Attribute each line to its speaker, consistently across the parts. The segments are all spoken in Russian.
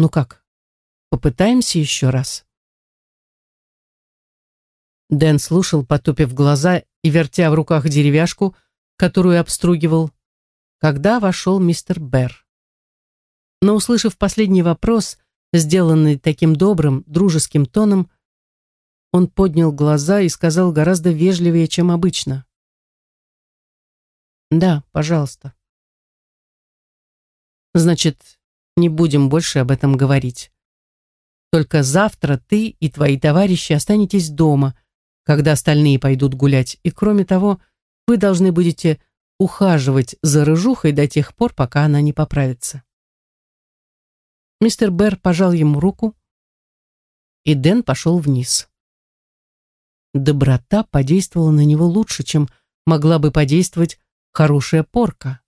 Speaker 1: Ну как, попытаемся еще раз?» Дэн слушал, потупив глаза и вертя в руках деревяшку, которую обстругивал, когда вошел мистер Берр. Но, услышав последний вопрос, сделанный таким добрым, дружеским тоном, он поднял глаза и сказал гораздо вежливее, чем обычно. «Да, пожалуйста». «Значит, не будем больше об этом говорить. Только завтра ты и твои товарищи останетесь дома, когда остальные пойдут гулять, и кроме того, вы должны будете ухаживать за рыжухой до тех пор, пока она не поправится. Мистер Берр пожал ему руку, и Дэн пошел вниз. Доброта подействовала на него лучше, чем могла бы подействовать хорошая порка,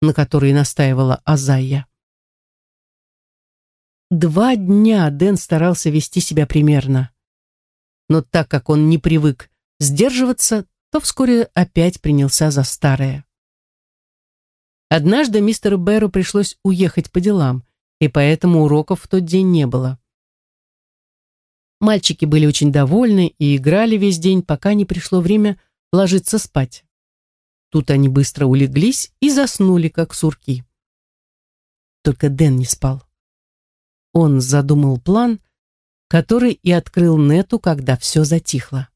Speaker 1: на которой настаивала Азая. Два дня Дэн старался вести себя примерно но так как он не привык сдерживаться, то вскоре опять принялся за старое. Однажды мистеру Беру пришлось уехать по делам, и поэтому уроков в тот день не было. Мальчики были очень довольны и играли весь день, пока не пришло время ложиться спать. Тут они быстро улеглись и заснули, как сурки. Только Дэн не спал. Он задумал план — который и открыл Нету, когда все затихло.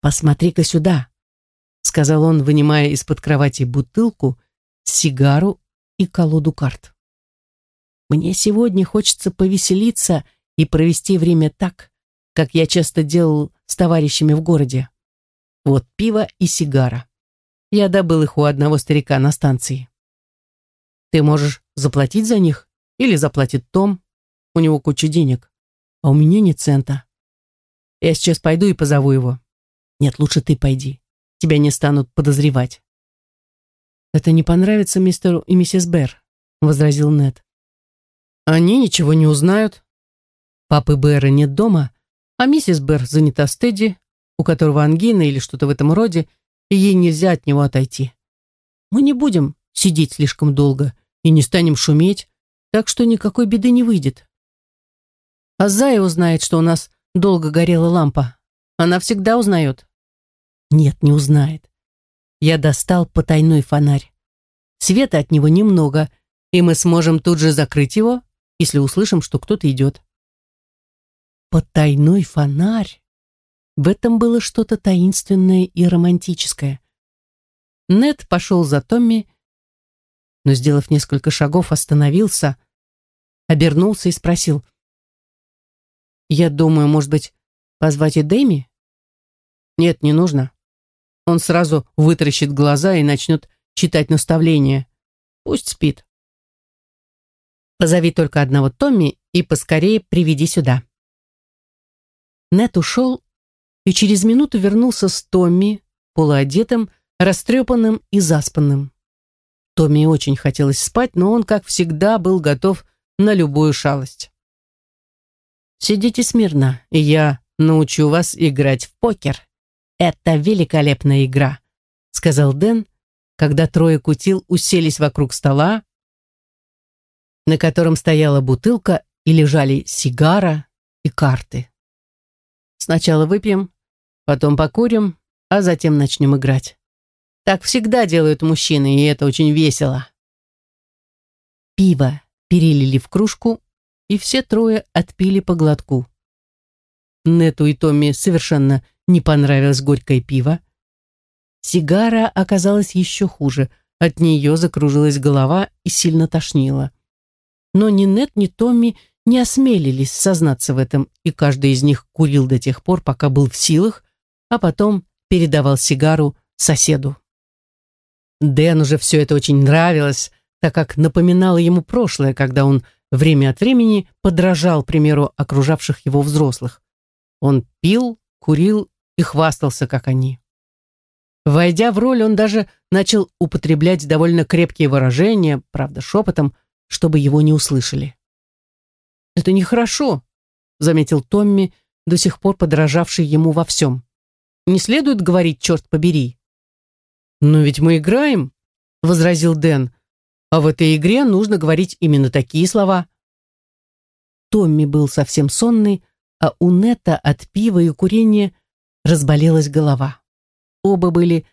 Speaker 1: «Посмотри-ка сюда», — сказал он, вынимая из-под кровати бутылку, сигару и колоду карт. «Мне сегодня хочется повеселиться и провести время так, как я часто делал с товарищами в городе. Вот пиво и сигара. Я добыл их у одного старика на станции. Ты можешь заплатить за них или заплатит Том, у него куча денег а у меня нет цента. Я сейчас пойду и позову его. Нет, лучше ты пойди. Тебя не станут подозревать. Это не понравится мистеру и миссис Берр, возразил Нед. Они ничего не узнают. Папы Берра нет дома, а миссис Берр занята с Тедди, у которого ангина или что-то в этом роде, и ей нельзя от него отойти. Мы не будем сидеть слишком долго и не станем шуметь, так что никакой беды не выйдет. А Зая узнает, что у нас долго горела лампа. Она всегда узнает. Нет, не узнает. Я достал потайной фонарь. Света от него немного, и мы сможем тут же закрыть его, если услышим, что кто-то идет. Потайной фонарь. В этом было что-то таинственное и романтическое. Нед пошел за Томми, но, сделав несколько шагов, остановился, обернулся и спросил — я думаю, может быть, позвать и Дэми? Нет, не нужно. Он сразу вытаращит глаза и начнет читать наставления. Пусть спит. Позови только одного Томми и поскорее приведи сюда. Нет ушел и через минуту вернулся с Томми, полуодетым, растрепанным и заспанным. Томми очень хотелось спать, но он, как всегда, был готов на любую шалость. Сидите смирно, и я научу вас играть в покер. Это великолепная игра», — сказал Дэн, когда трое кутил уселись вокруг стола, на котором стояла бутылка и лежали сигара и карты. «Сначала выпьем, потом покурим, а затем начнем играть. Так всегда делают мужчины, и это очень весело». Пиво перелили в кружку, и все трое отпили по глотку. Нету и Томми совершенно не понравилось горькое пиво. Сигара оказалась еще хуже, от нее закружилась голова и сильно тошнило. Но ни Нет, ни Томми не осмелились сознаться в этом, и каждый из них курил до тех пор, пока был в силах, а потом передавал сигару соседу. Дэн уже все это очень нравилось, так как напоминало ему прошлое, когда он время от времени подражал примеру окружавших его взрослых. Он пил, курил и хвастался, как они. Войдя в роль, он даже начал употреблять довольно крепкие выражения, правда, шепотом, чтобы его не услышали. «Это нехорошо», — заметил Томми, до сих пор подражавший ему во всем. «Не следует говорить, черт побери». «Но ведь мы играем», — возразил Дэн. А в этой игре нужно говорить именно такие слова. Томми был совсем сонный, а у Нета от пива и курения разболелась голова. Оба были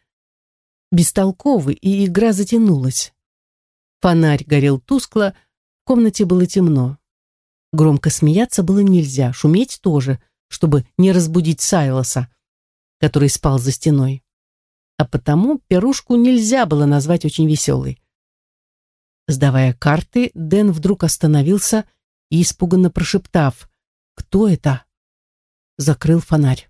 Speaker 1: бестолковы, и игра затянулась. Фонарь горел тускло, в комнате было темно. Громко смеяться было нельзя, шуметь тоже, чтобы не разбудить Сайлоса, который спал за стеной. А потому пирушку нельзя было назвать очень веселой. Сдавая карты, Дэн вдруг остановился и, испуганно прошептав «Кто это?», закрыл фонарь.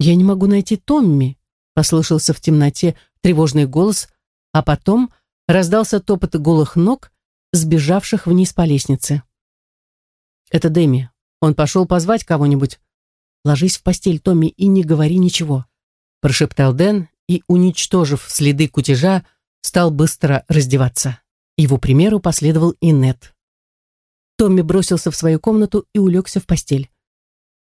Speaker 1: «Я не могу найти Томми», — послышался в темноте тревожный голос, а потом раздался топот голых ног, сбежавших вниз по лестнице. «Это Дэми. Он пошел позвать кого-нибудь. Ложись в постель, Томми, и не говори ничего», — прошептал Дэн и, уничтожив следы кутежа, стал быстро раздеваться. Его примеру последовал и Нет. Томми бросился в свою комнату и улегся в постель.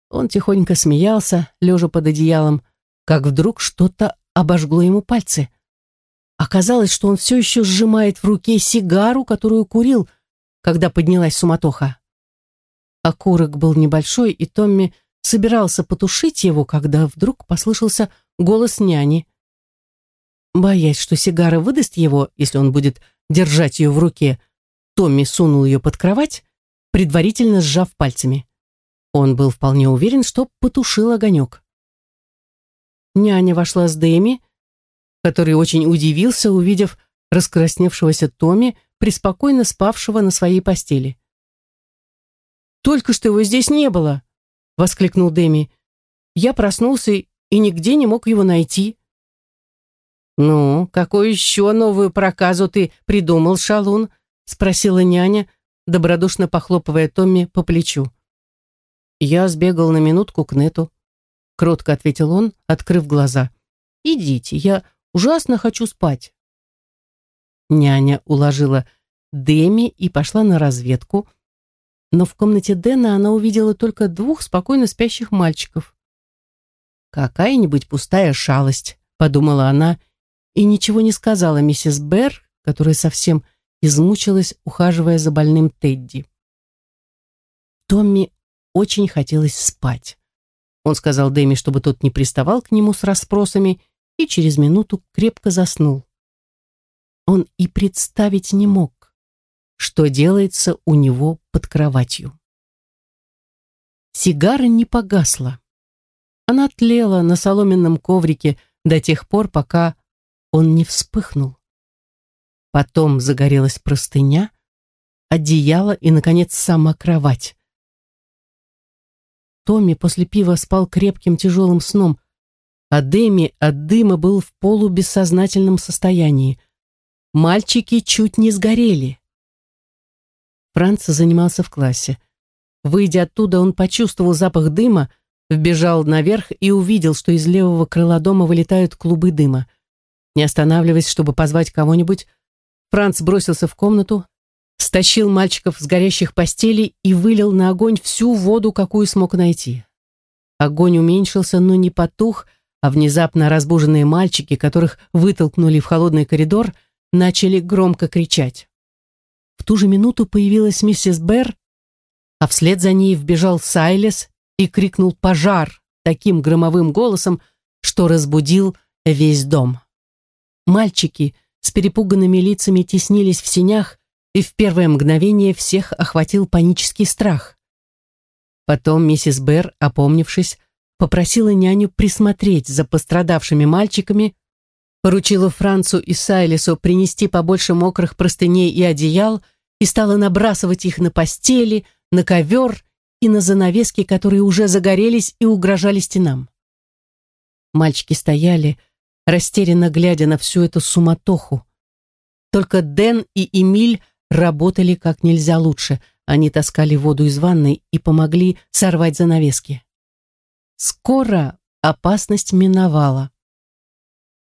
Speaker 1: Он тихонько смеялся, лежа под одеялом, как вдруг что-то обожгло ему пальцы. Оказалось, что он все еще сжимает в руке сигару, которую курил, когда поднялась суматоха. Окурок был небольшой, и Томми собирался потушить его, когда вдруг послышался голос няни. Боясь, что сигара выдаст его, если он будет держать ее в руке, Томми сунул ее под кровать, предварительно сжав пальцами. Он был вполне уверен, что потушил огонек. Няня вошла с Дэми, который очень удивился, увидев раскрасневшегося Томми, преспокойно спавшего на своей постели. «Только что его здесь не было!» — воскликнул Дэми. «Я проснулся и нигде не мог его найти». «Ну, какую еще новую проказу ты придумал, шалун?» — спросила няня, добродушно похлопывая Томми по плечу. «Я сбегал на минутку к Нету», — кротко ответил он, открыв глаза. «Идите, я ужасно хочу спать». Няня уложила Деми и пошла на разведку, но в комнате Дэна она увидела только двух спокойно спящих мальчиков. «Какая-нибудь пустая шалость», — подумала она и ничего не сказала миссис Берр, которая совсем измучилась, ухаживая за больным Тедди. Томми очень хотелось спать. Он сказал Дэми, чтобы тот не приставал к нему с расспросами, и через минуту крепко заснул. Он и представить не мог, что делается у него под кроватью. Сигара не погасла. Она тлела на соломенном коврике до тех пор, пока он не вспыхнул. Потом загорелась простыня, одеяло и, наконец, сама кровать. Томми после пива спал крепким тяжелым сном, а Дэми от дыма был в полубессознательном состоянии. Мальчики чуть не сгорели. Франц занимался в классе. Выйдя оттуда, он почувствовал запах дыма, вбежал наверх и увидел, что из левого крыла дома вылетают клубы дыма. Не останавливаясь, чтобы позвать кого-нибудь, Франц бросился в комнату, стащил мальчиков с горящих постелей и вылил на огонь всю воду, какую смог найти. Огонь уменьшился, но не потух, а внезапно разбуженные мальчики, которых вытолкнули в холодный коридор, начали громко кричать. В ту же минуту появилась миссис Берр, а вслед за ней вбежал Сайлес и крикнул «Пожар!» таким громовым голосом, что разбудил весь дом. Мальчики с перепуганными лицами теснились в сенях, и в первое мгновение всех охватил панический страх. Потом миссис Берр, опомнившись, попросила няню присмотреть за пострадавшими мальчиками, поручила Францу и Сайлису принести побольше мокрых простыней и одеял и стала набрасывать их на постели, на ковер и на занавески, которые уже загорелись и угрожали стенам. Мальчики стояли, растерянно глядя на всю эту суматоху. Только Дэн и Эмиль работали как нельзя лучше. Они таскали воду из ванной и помогли сорвать занавески. Скоро опасность миновала.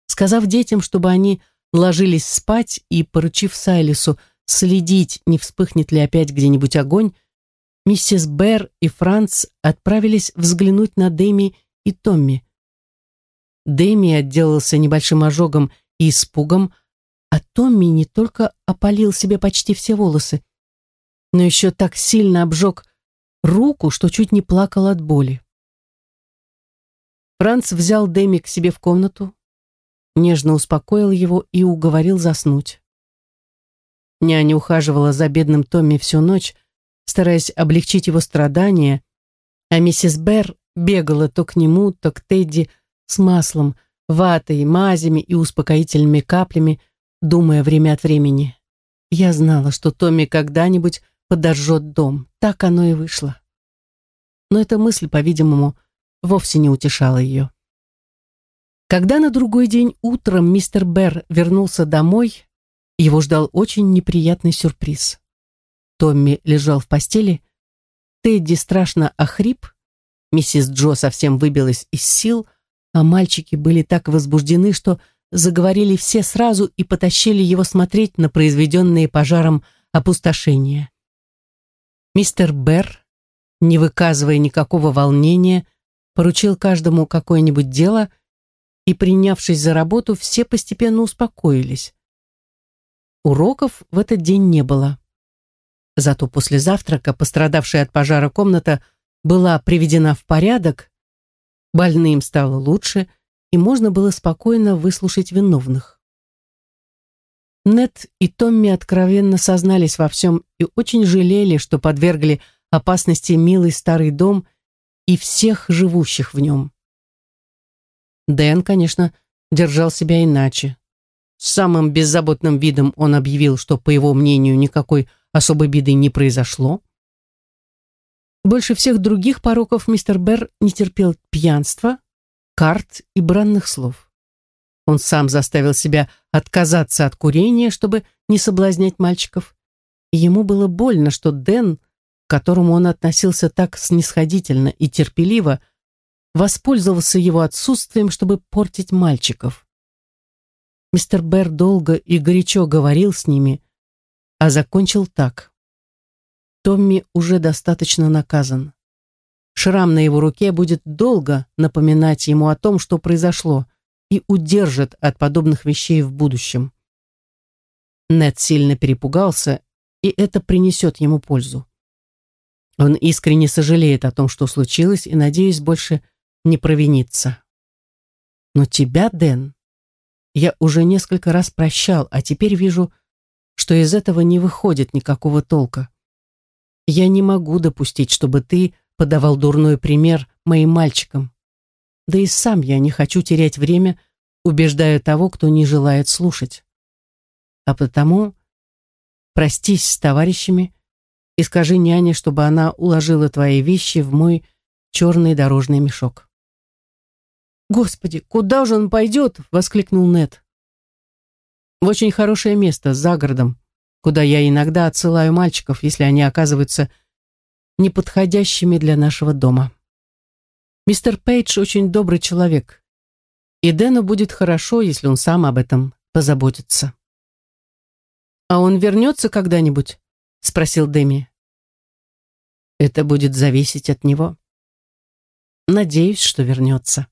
Speaker 1: Сказав детям, чтобы они ложились спать и поручив Сайлису следить, не вспыхнет ли опять где-нибудь огонь, миссис Берр и Франц отправились взглянуть на Дэми и Томми. Дэми отделался небольшим ожогом и испугом, а Томми не только опалил себе почти все волосы, но еще так сильно обжег руку, что чуть не плакал от боли. Франц взял Дэми к себе в комнату, нежно успокоил его и уговорил заснуть. Няня ухаживала за бедным Томми всю ночь, стараясь облегчить его страдания, а миссис Берр бегала то к нему, то к Тедди с маслом, ватой, мазями и успокоительными каплями, думая время от времени. Я знала, что Томми когда-нибудь подожжет дом. Так оно и вышло. Но эта мысль, по-видимому, вовсе не утешала ее. Когда на другой день утром мистер Берр вернулся домой, его ждал очень неприятный сюрприз. Томми лежал в постели, Тедди страшно охрип, миссис Джо совсем выбилась из сил, а мальчики были так возбуждены, что заговорили все сразу и потащили его смотреть на произведенные пожаром опустошения. Мистер Берр, не выказывая никакого волнения, поручил каждому какое-нибудь дело, и, принявшись за работу, все постепенно успокоились. Уроков в этот день не было. Зато после завтрака пострадавшая от пожара комната была приведена в порядок, больным стало лучше, и можно было спокойно выслушать виновных. Нет и Томми откровенно сознались во всем и очень жалели, что подвергли опасности милый старый дом и всех живущих в нем. Дэн, конечно, держал себя иначе. С самым беззаботным видом он объявил, что, по его мнению, никакой особой беды не произошло. Больше всех других пороков мистер Берр не терпел пьянства, карт и бранных слов. Он сам заставил себя отказаться от курения, чтобы не соблазнять мальчиков. И ему было больно, что Дэн, к которому он относился так снисходительно и терпеливо, воспользовался его отсутствием, чтобы портить мальчиков. Мистер Берр долго и горячо говорил с ними, а закончил так. Томми уже достаточно наказан. Шрам на его руке будет долго напоминать ему о том, что произошло, и удержит от подобных вещей в будущем. Нед сильно перепугался, и это принесет ему пользу. Он искренне сожалеет о том, что случилось, и, надеюсь, больше не провинится. Но тебя, Дэн, я уже несколько раз прощал, а теперь вижу, что из этого не выходит никакого толка. Я не могу допустить, чтобы ты подавал дурной пример моим мальчикам. Да и сам я не хочу терять время, убеждая того, кто не желает слушать. А потому простись с товарищами и скажи няне, чтобы она уложила твои вещи в мой черный дорожный мешок. «Господи, куда же он пойдет?» — воскликнул Нед. «В очень хорошее место, за городом, куда я иногда отсылаю мальчиков, если они оказываются неподходящими для нашего дома». Мистер Пейдж очень добрый человек, и Дэну будет хорошо, если он сам об этом позаботится. «А он вернется когда-нибудь?» — спросил Дэми. «Это будет зависеть от него. Надеюсь, что вернется».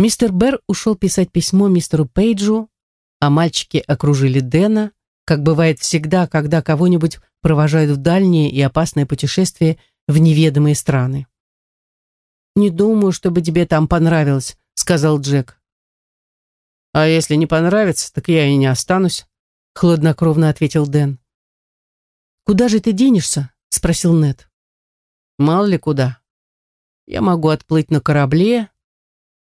Speaker 1: Мистер Берр ушел писать письмо мистеру Пейджу, а мальчики окружили Дэна, как бывает всегда, когда кого-нибудь провожают в дальние и опасные путешествия в неведомые страны. «Не думаю, чтобы тебе там понравилось», — сказал Джек. «А если не понравится, так я и не останусь», — хладнокровно ответил Дэн. «Куда же ты денешься?» — спросил Нед. «Мало ли куда. Я могу отплыть на корабле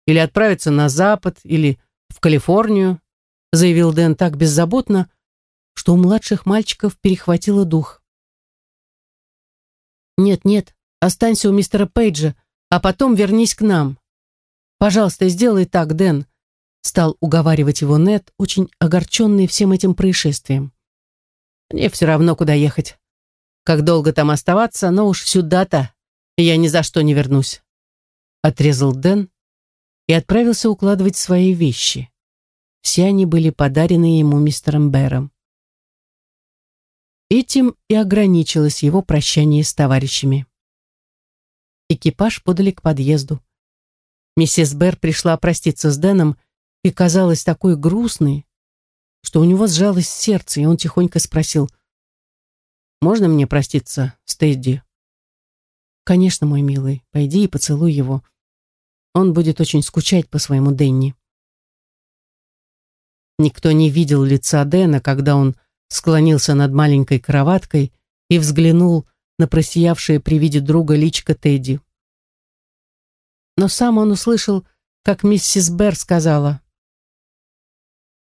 Speaker 1: или отправиться на запад или в Калифорнию», — заявил Дэн так беззаботно, что у младших мальчиков перехватило дух. «Нет-нет, останься у мистера Пейджа», а потом вернись к нам. Пожалуйста, сделай так, Дэн, стал уговаривать его Нет, очень огорченный всем этим происшествием. Мне все равно, куда ехать. Как долго там оставаться, но уж сюда-то я ни за что не вернусь. Отрезал Дэн и отправился укладывать свои вещи. Все они были подарены ему мистером Бэром. Этим и ограничилось его прощание с товарищами. Экипаж подали к подъезду. Миссис Берр пришла проститься с Дэном и казалась такой грустной, что у него сжалось сердце, и он тихонько спросил, можно мне проститься с Тедди?» «Конечно, мой милый, пойди и поцелуй его. Он будет очень скучать по своему Денни». Никто не видел лица Дэна, когда он склонился над маленькой кроваткой и взглянул на просиявшее при виде друга личко Тедди. Но сам он услышал, как миссис Берр сказала,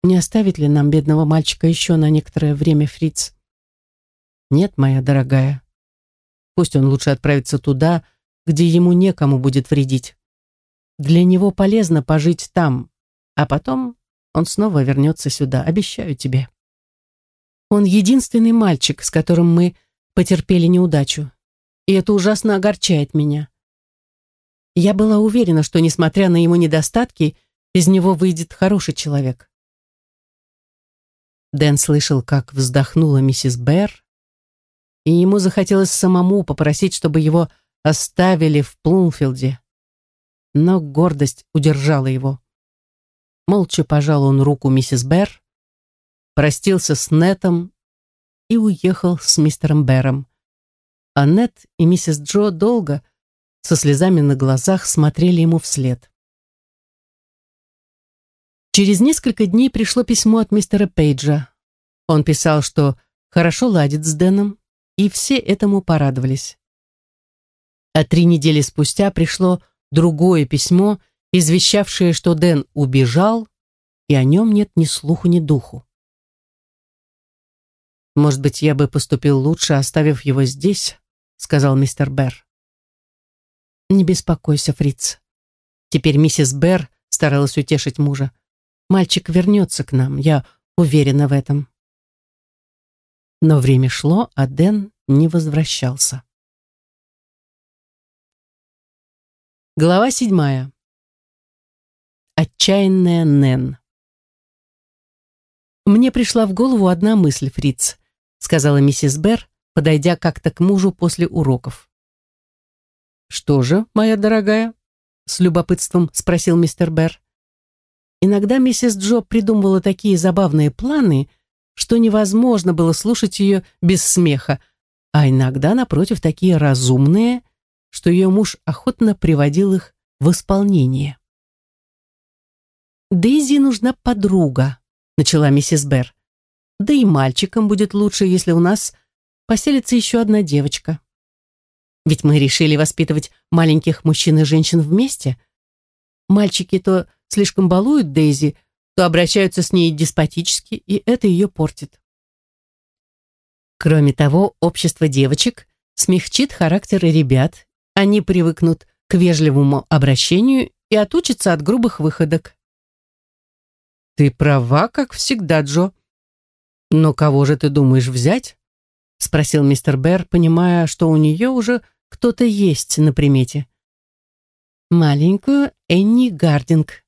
Speaker 1: «Не оставить ли нам бедного мальчика еще на некоторое время, Фриц?» «Нет, моя дорогая. Пусть он лучше отправится туда, где ему некому будет вредить. Для него полезно пожить там, а потом он снова вернется сюда, обещаю тебе. Он единственный мальчик, с которым мы потерпели неудачу, и это ужасно огорчает меня. Я была уверена, что, несмотря на его недостатки, из него выйдет хороший человек. Дэн слышал, как вздохнула миссис Берр, и ему захотелось самому попросить, чтобы его оставили в Плумфилде. Но гордость удержала его. Молча пожал он руку миссис Берр, простился с Нетом и уехал с мистером Берром. А Нет и миссис Джо долго, со слезами на глазах, смотрели ему вслед. Через несколько дней пришло письмо от мистера Пейджа. Он писал, что хорошо ладит с Дэном, и все этому порадовались. А три недели спустя пришло другое письмо, извещавшее, что Дэн убежал, и о нем нет ни слуху, ни духу. «Может быть, я бы поступил лучше, оставив его здесь», — сказал мистер Берр. «Не беспокойся, Фриц». Теперь миссис Берр старалась утешить мужа. «Мальчик вернется к нам, я уверена в этом». Но время шло, а Дэн не возвращался. Глава седьмая. Отчаянная Нэн. «Мне пришла в голову одна мысль, Фриц», сказала миссис Берр, подойдя как-то к мужу после уроков. «Что же, моя дорогая?» с любопытством спросил мистер Берр. Иногда миссис Джо придумывала такие забавные планы, что невозможно было слушать ее без смеха, а иногда, напротив, такие разумные, что ее муж охотно приводил их в исполнение. Дейзи нужна подруга», — начала миссис Берр. «Да и мальчикам будет лучше, если у нас поселится еще одна девочка. Ведь мы решили воспитывать маленьких мужчин и женщин вместе. Мальчики то слишком балуют Дейзи, то обращаются с ней деспотически, и это ее портит. Кроме того, общество девочек смягчит характеры ребят, они привыкнут к вежливому обращению и отучатся от грубых выходок. «Ты права, как всегда, Джо. Но кого же ты думаешь взять?» спросил мистер Берр, понимая, что у нее уже кто-то есть на примете. «Маленькую Энни Гардинг».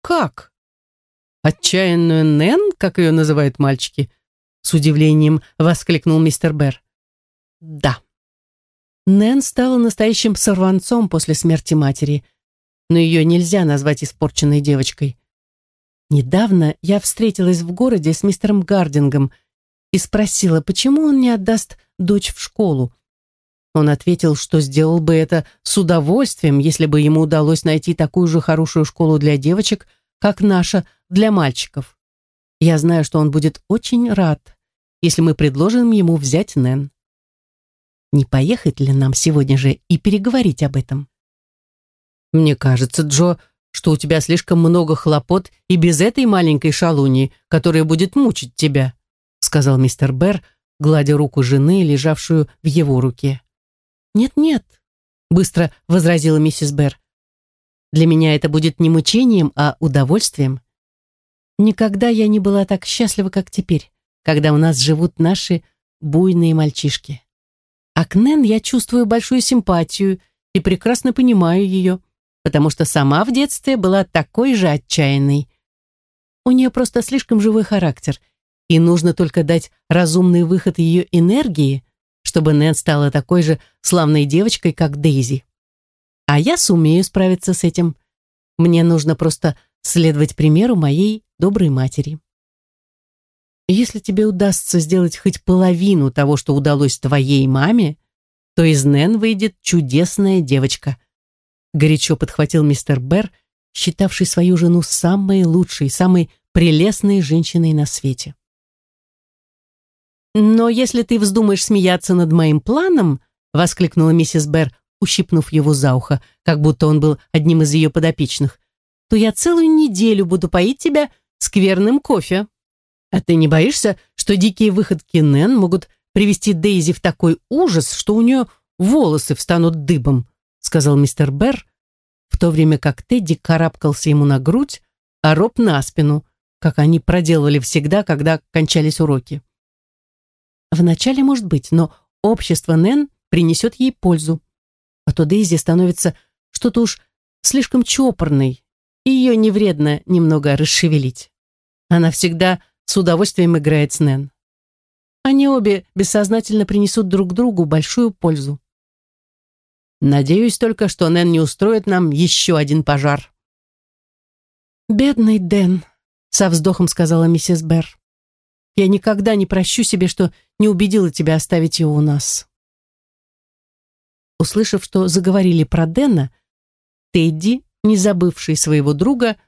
Speaker 1: «Как? Отчаянную Нэн, как ее называют мальчики?» с удивлением воскликнул мистер Берр. «Да». Нэн стала настоящим сорванцом после смерти матери, но ее нельзя назвать испорченной девочкой. Недавно я встретилась в городе с мистером Гардингом и спросила, почему он не отдаст дочь в школу. Он ответил, что сделал бы это с удовольствием, если бы ему удалось найти такую же хорошую школу для девочек, как наша для мальчиков. Я знаю, что он будет очень рад, если мы предложим ему взять Нэн. Не поехать ли нам сегодня же и переговорить об этом? Мне кажется, Джо, что у тебя слишком много хлопот и без этой маленькой шалуньи, которая будет мучить тебя», сказал мистер Берр, гладя руку жены, лежавшую в его руке. «Нет-нет», быстро возразила миссис Берр. «Для меня это будет не мучением, а удовольствием. Никогда я не была так счастлива, как теперь, когда у нас живут наши буйные мальчишки. А к Нэн я чувствую большую симпатию и прекрасно понимаю ее потому что сама в детстве была такой же отчаянной. У нее просто слишком живой характер, и нужно только дать разумный выход ее энергии, чтобы Нэн стала такой же славной девочкой, как Дейзи. А я сумею справиться с этим. Мне нужно просто следовать примеру моей доброй матери. Если тебе удастся сделать хоть половину того, что удалось твоей маме, то из Нэн выйдет чудесная девочка. Горячо подхватил мистер Берр, считавший свою жену самой лучшей, самой прелестной женщиной на свете. «Но если ты вздумаешь смеяться над моим планом», воскликнула миссис Берр, ущипнув его за ухо, как будто он был одним из ее подопечных, то я целую неделю буду поить тебя скверным кофе. А ты не боишься, что дикие выходки Нэн могут привести Дейзи в такой ужас, что у нее волосы встанут дыбом, сказал мистер Берр, в то время как Тедди карабкался ему на грудь, а Роб на спину, как они проделывали всегда, когда кончались уроки. Вначале, может быть, но общество Нэн принесет ей пользу. А то Дейзи становится что-то уж слишком чопорной, и ее не вредно немного расшевелить. Она всегда с удовольствием играет с Нэн. Они обе бессознательно принесут друг другу большую пользу. Надеюсь только, что Нэн не устроит нам еще один пожар. «Бедный Дэн», — со вздохом сказала миссис Берр. «Я никогда не прощу себе, что не убедила тебя оставить его у нас». Услышав, что заговорили про Дэна, Тедди, не забывший своего друга,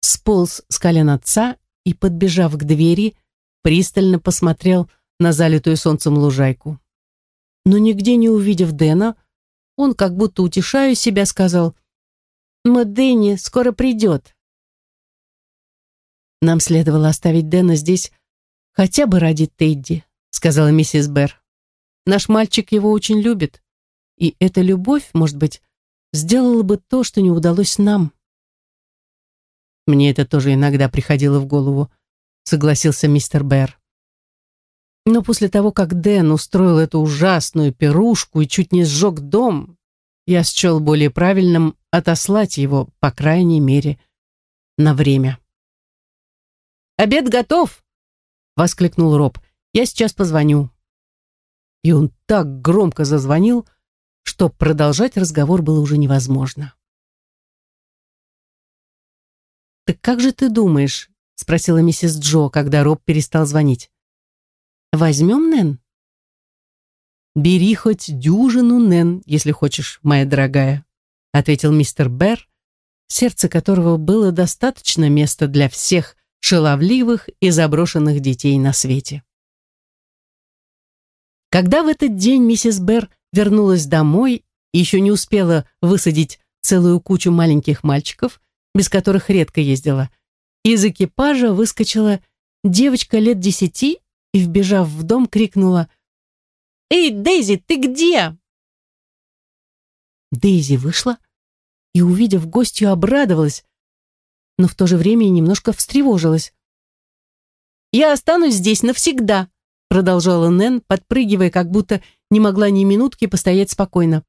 Speaker 1: сполз с колен отца и, подбежав к двери, пристально посмотрел на залитую солнцем лужайку. Но нигде не увидев Дэна, он, как будто утешая себя, сказал, «Но Дэнни скоро придет». «Нам следовало оставить Дэна здесь хотя бы ради Тедди», сказала миссис Берр. «Наш мальчик его очень любит, и эта любовь, может быть, сделала бы то, что не удалось нам». Мне это тоже иногда приходило в голову, согласился мистер Берр. Но после того, как Дэн устроил эту ужасную пирушку и чуть не сжег дом, я счел более правильным отослать его, по крайней мере, на время. «Обед готов!» — воскликнул Роб. «Я сейчас позвоню». И он так громко зазвонил, что продолжать разговор было уже невозможно. «Так как же ты думаешь?» — спросила миссис Джо, когда Роб перестал звонить. «Возьмем Нэн?» «Бери хоть дюжину Нэн, если хочешь, моя дорогая», — ответил мистер Берр, сердце которого было достаточно места для всех шаловливых и заброшенных детей на свете. Когда в этот день миссис Берр вернулась домой и еще не успела высадить целую кучу маленьких мальчиков, без которых редко ездила. Из экипажа выскочила девочка лет десяти и, вбежав в дом, крикнула «Эй, Дейзи, ты где?» Дейзи вышла и, увидев гостью, обрадовалась, но в то же время немножко встревожилась. «Я останусь здесь навсегда», продолжала Нэн, подпрыгивая, как будто не могла ни минутки постоять спокойно.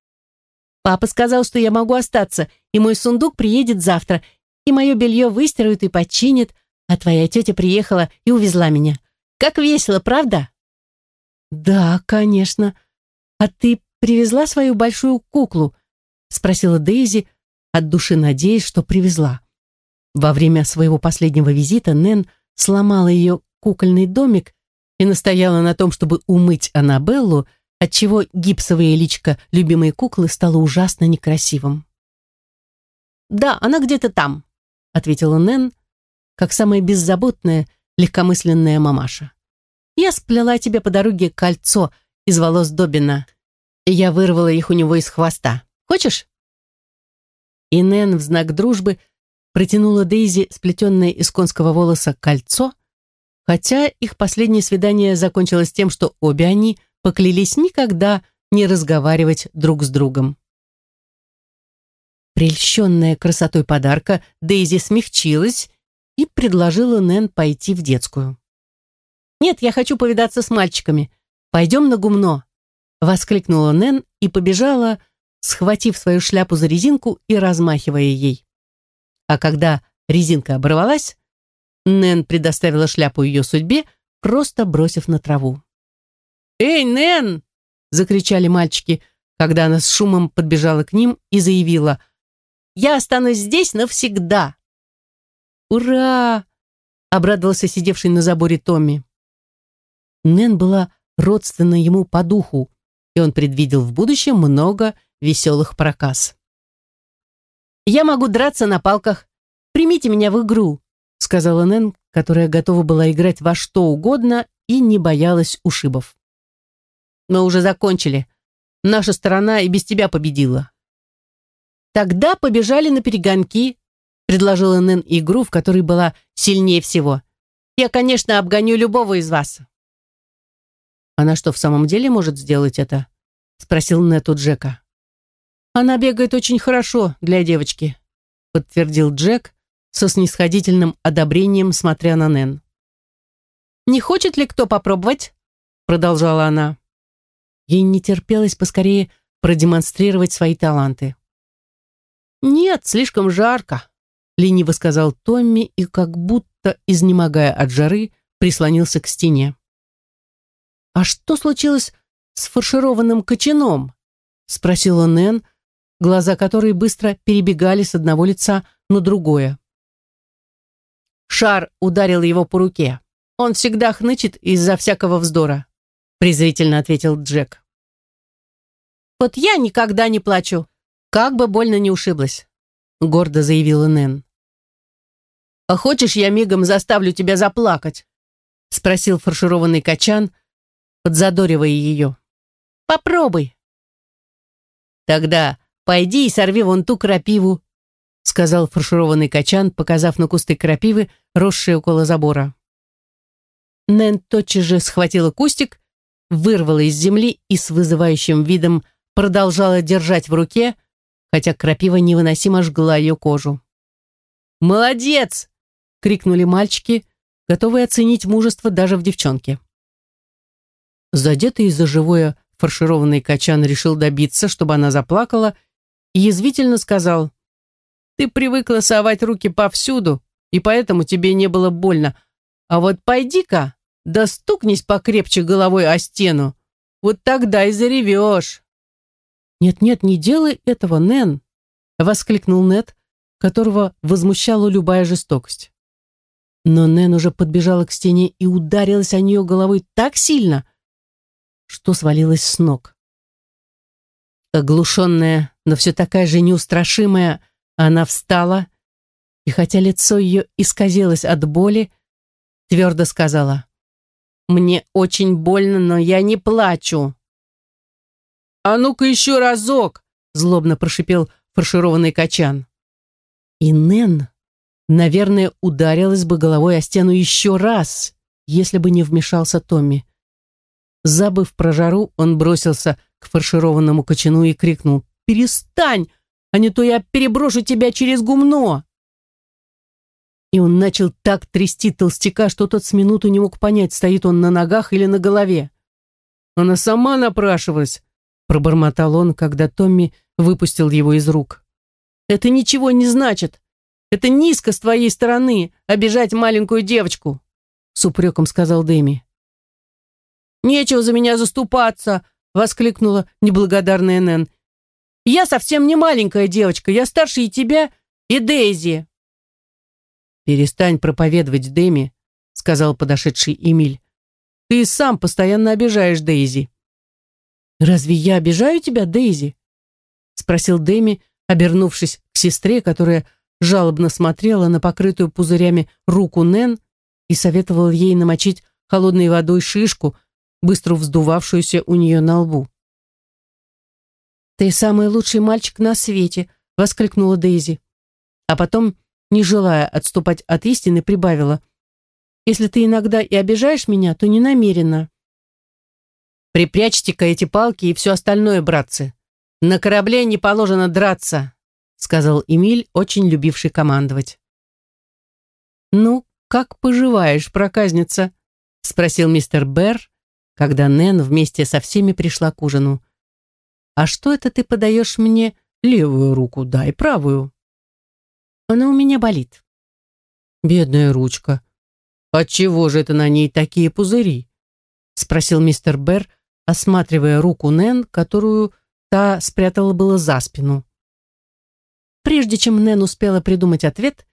Speaker 1: Папа сказал, что я могу остаться, и мой сундук приедет завтра, и мое белье выстирают и починят, а твоя тетя приехала и увезла меня. Как весело, правда? Да, конечно. А ты привезла свою большую куклу? Спросила Дейзи, от души надеясь, что привезла. Во время своего последнего визита Нэн сломала ее кукольный домик и настояла на том, чтобы умыть Аннабеллу, отчего гипсовое личко любимой куклы стало ужасно некрасивым. «Да, она где-то там», — ответила Нэн, как самая беззаботная, легкомысленная мамаша. «Я сплела тебе по дороге кольцо из волос Добина, и я вырвала их у него из хвоста. Хочешь?» И Нэн в знак дружбы протянула Дейзи сплетенное из конского волоса кольцо, хотя их последнее свидание закончилось тем, что обе они поклялись никогда не разговаривать друг с другом. Прельщенная красотой подарка, Дейзи смягчилась и предложила Нэн пойти в детскую. «Нет, я хочу повидаться с мальчиками. Пойдем на гумно», — воскликнула Нэн и побежала, схватив свою шляпу за резинку и размахивая ей. А когда резинка оборвалась, Нэн предоставила шляпу ее судьбе, просто бросив на траву. «Эй, Нэн!» — закричали мальчики, когда она с шумом подбежала к ним и заявила «Я останусь здесь навсегда!» «Ура!» — обрадовался сидевший на заборе Томми. Нэн была родственна ему по духу, и он предвидел в будущем много веселых проказ. «Я могу драться на палках. Примите меня в игру», сказала Нэн, которая готова была играть во что угодно и не боялась ушибов. «Мы уже закончили. Наша сторона и без тебя победила». «Тогда побежали на перегонки», предложила Нэн игру, в которой была сильнее всего. «Я, конечно, обгоню любого из вас». «Она что, в самом деле может сделать это?» спросил Нет у Джека. «Она бегает очень хорошо для девочки», подтвердил Джек со снисходительным одобрением, смотря на Нэн. «Не хочет ли кто попробовать?» продолжала она. Ей не терпелось поскорее продемонстрировать свои таланты. «Нет, слишком жарко», — лениво сказал Томми и, как будто изнемогая от жары, прислонился к стене. «А что случилось с фаршированным кочаном?» — спросила Нэн, глаза которой быстро перебегали с одного лица на другое. Шар ударил его по руке. Он всегда хнычет из-за всякого вздора, презрительно ответил Джек. Вот я никогда не плачу, как бы больно не ушиблась, гордо заявила Нэн. А хочешь, я мигом заставлю тебя заплакать? спросил фаршированный качан, подзадоривая ее. Попробуй. Тогда пойди и сорви вон ту крапиву, сказал фаршированный качан, показав на кусты крапивы, росшие около забора. Нэн тотчас же схватила кустик, вырвала из земли и с вызывающим видом продолжала держать в руке, хотя крапива невыносимо жгла ее кожу. «Молодец!» — крикнули мальчики, готовые оценить мужество даже в девчонке. Задетый за живое фаршированный качан решил добиться, чтобы она заплакала, и язвительно сказал, «Ты привыкла совать руки повсюду, и поэтому тебе не было больно. А вот пойди-ка, да покрепче головой о стену, вот тогда и заревешь». «Нет-нет, не делай этого, Нэн!» — воскликнул Нет, которого возмущала любая жестокость. Но Нэн уже подбежала к стене и ударилась о нее головой так сильно, что свалилась с ног. Оглушенная, но все такая же неустрашимая, она встала, и хотя лицо ее исказилось от боли, твердо сказала, «Мне очень больно, но я не плачу». «А ну-ка еще разок!» злобно прошипел фаршированный качан. И Нэн, наверное, ударилась бы головой о стену еще раз, если бы не вмешался Томми. Забыв про жару, он бросился к фаршированному кочану и крикнул «Перестань, а не то я переброшу тебя через гумно!» И он начал так трясти толстяка, что тот с минуту не мог понять, стоит он на ногах или на голове. «Она сама напрашивалась», — пробормотал он, когда Томми выпустил его из рук. «Это ничего не значит. Это низко с твоей стороны, обижать маленькую девочку», — с упреком сказал Дэми. «Нечего за меня заступаться!» — воскликнула неблагодарная Нэн. «Я совсем не маленькая девочка, я старше и тебя, и Дейзи!» «Перестань проповедовать, Дэми», — сказал подошедший Эмиль. «Ты сам постоянно обижаешь Дейзи». «Разве я обижаю тебя, Дейзи?» — спросил Дэми, обернувшись к сестре, которая жалобно смотрела на покрытую пузырями руку Нэн и советовал ей намочить холодной водой шишку, быстро вздувавшуюся у нее на лбу. «Ты самый лучший мальчик на свете!» — воскликнула Дейзи. А потом, не желая отступать от истины, прибавила. «Если ты иногда и обижаешь меня, то не намеренно». «Припрячьте-ка эти палки и все остальное, братцы. На корабле не положено драться», — сказал Эмиль, очень любивший командовать. «Ну, как поживаешь, проказница?» — спросил мистер Берр, когда Нэн вместе со всеми пришла к ужину. «А что это ты подаешь мне левую руку, дай правую?» «Она у меня болит». «Бедная ручка. Отчего же это на ней такие пузыри?» спросил мистер Берр, осматривая руку Нэн, которую та спрятала было за спину. Прежде чем Нэн успела придумать ответ,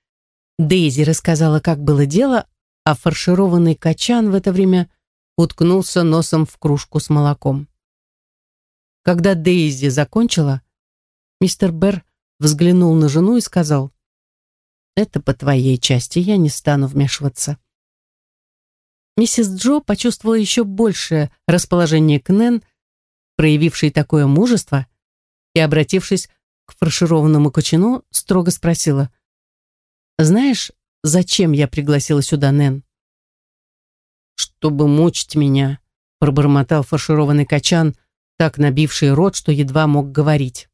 Speaker 1: Дейзи рассказала, как было дело, а фаршированный качан в это время уткнулся носом в кружку с молоком. Когда Дейзи закончила, мистер Берр взглянул на жену и сказал, «Это по твоей части, я не стану вмешиваться». Миссис Джо почувствовала еще большее расположение к Нэн, проявившей такое мужество, и, обратившись к фаршированному кочану, строго спросила, «Знаешь, зачем я пригласила сюда Нэн?» «Чтобы мучить меня», — пробормотал фаршированный качан, так набивший рот, что едва мог говорить.